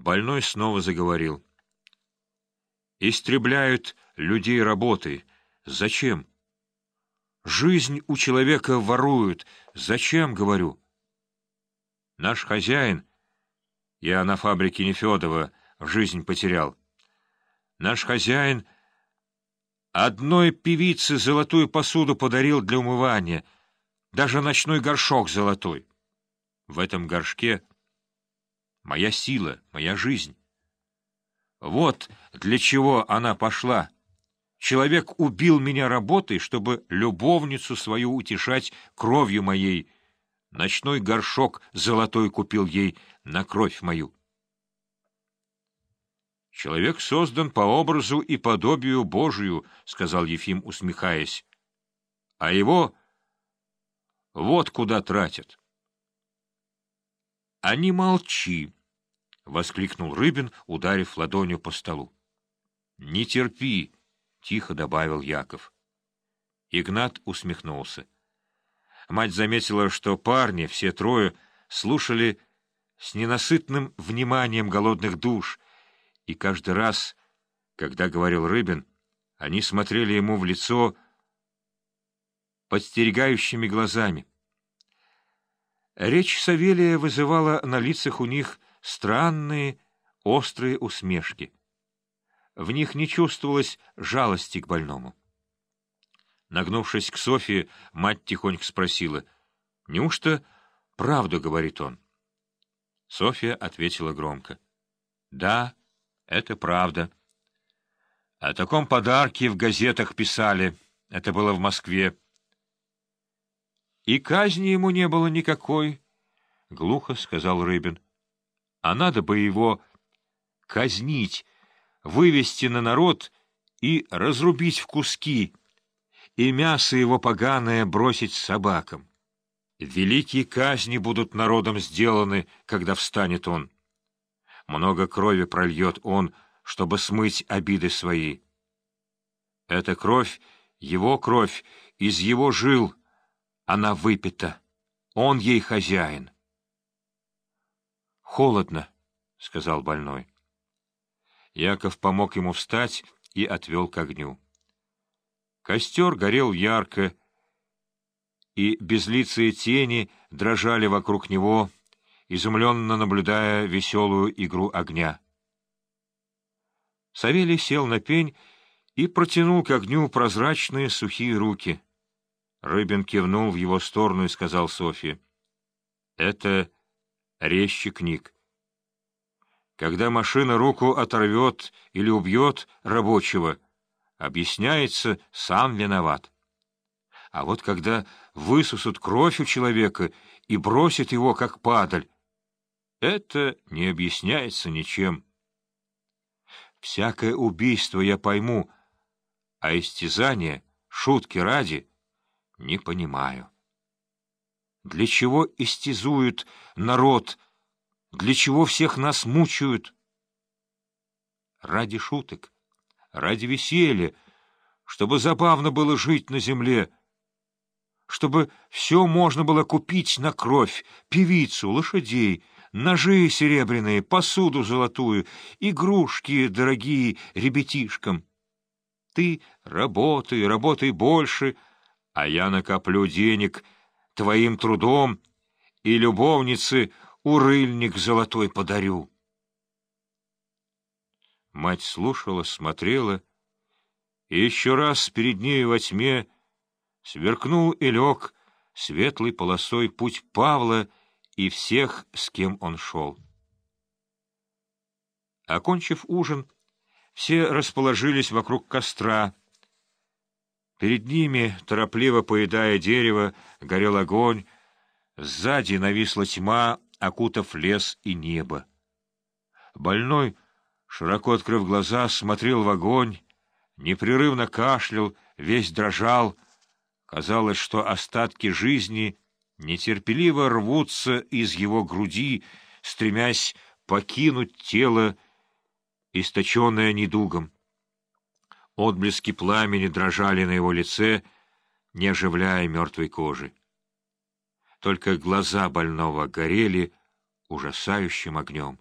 Больной снова заговорил. «Истребляют людей работой. Зачем? Жизнь у человека воруют. Зачем, говорю? Наш хозяин, я на фабрике Нефедова жизнь потерял, наш хозяин одной певице золотую посуду подарил для умывания, даже ночной горшок золотой. В этом горшке моя сила, моя жизнь. Вот для чего она пошла. Человек убил меня работой, чтобы любовницу свою утешать кровью моей. Ночной горшок золотой купил ей на кровь мою. «Человек создан по образу и подобию Божию», — сказал Ефим, усмехаясь. «А его вот куда тратят». «А не молчи!» — воскликнул Рыбин, ударив ладонью по столу. «Не терпи!» — тихо добавил Яков. Игнат усмехнулся. Мать заметила, что парни, все трое, слушали с ненасытным вниманием голодных душ, и каждый раз, когда говорил Рыбин, они смотрели ему в лицо подстерегающими глазами. Речь Савелия вызывала на лицах у них странные, острые усмешки. В них не чувствовалось жалости к больному. Нагнувшись к Софье, мать тихонько спросила, «Неужто правду, — говорит он?» Софья ответила громко, «Да, это правда. О таком подарке в газетах писали. Это было в Москве. И казни ему не было никакой, — глухо сказал Рыбин. А надо бы его казнить, вывести на народ и разрубить в куски, и мясо его поганое бросить собакам. Великие казни будут народом сделаны, когда встанет он. Много крови прольет он, чтобы смыть обиды свои. Эта кровь, его кровь, из его жил — она выпита. Он ей хозяин. «Холодно», — сказал больной. Яков помог ему встать и отвел к огню. Костер горел ярко, и безлицые тени дрожали вокруг него, изумленно наблюдая веселую игру огня. Савелий сел на пень и протянул к огню прозрачные сухие руки — Рыбин кивнул в его сторону и сказал Софье. — Это резчик Ник. Когда машина руку оторвет или убьет рабочего, объясняется, сам виноват. А вот когда высосут кровь у человека и бросят его, как падаль, это не объясняется ничем. Всякое убийство я пойму, а истязание, шутки ради — не понимаю. Для чего истязуют народ? Для чего всех нас мучают? Ради шуток, ради веселья, чтобы забавно было жить на земле, чтобы все можно было купить на кровь, певицу, лошадей, ножи серебряные, посуду золотую, игрушки дорогие ребятишкам. Ты работай, работай больше — а я накоплю денег твоим трудом и любовнице урыльник золотой подарю. Мать слушала, смотрела, и еще раз перед нею во тьме сверкнул и лег светлой полосой путь Павла и всех, с кем он шел. Окончив ужин, все расположились вокруг костра, Перед ними, торопливо поедая дерево, горел огонь, сзади нависла тьма, окутав лес и небо. Больной, широко открыв глаза, смотрел в огонь, непрерывно кашлял, весь дрожал. Казалось, что остатки жизни нетерпеливо рвутся из его груди, стремясь покинуть тело, источенное недугом. Отблески пламени дрожали на его лице, не оживляя мертвой кожи. Только глаза больного горели ужасающим огнем.